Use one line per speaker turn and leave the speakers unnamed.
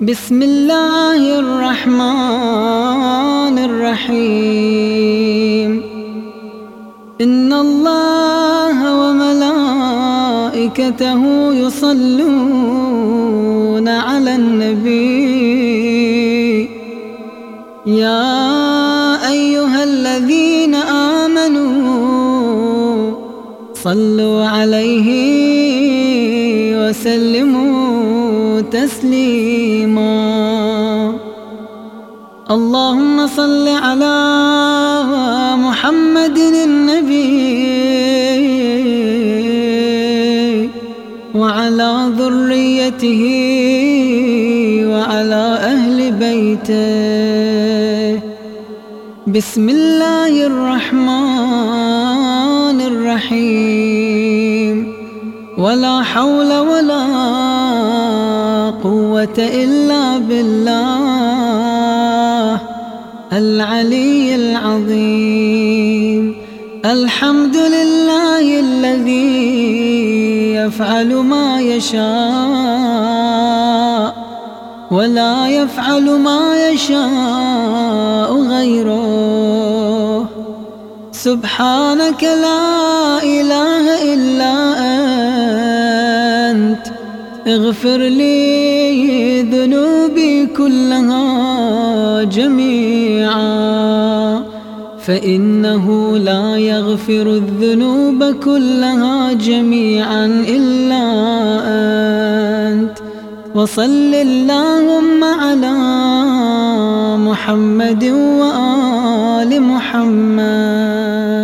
بسم الله الرحمن الرحيم. إن الله وملائكته يصلون على النبي. يا أيها الذين آمنوا صلوا عليه وسلموا. تسليما. اللهم صل على محمد النبي وعلى ذريته وعلى أهل بيته. بسم الله الرحمن الرحيم. ولا حول ولا قوة إلا بالله العلي العظيم. الحمد لله الذي يفعل ما يشاء ولا يفعل ما يشاء غيره. سبحانك لا إله إلا أنت. اغفر لي ذنوبي كلها جميعا فإنه لا يغفر الذنوب كلها جميعا إلا أنت. وصل اللهم على محمد وآل محمد.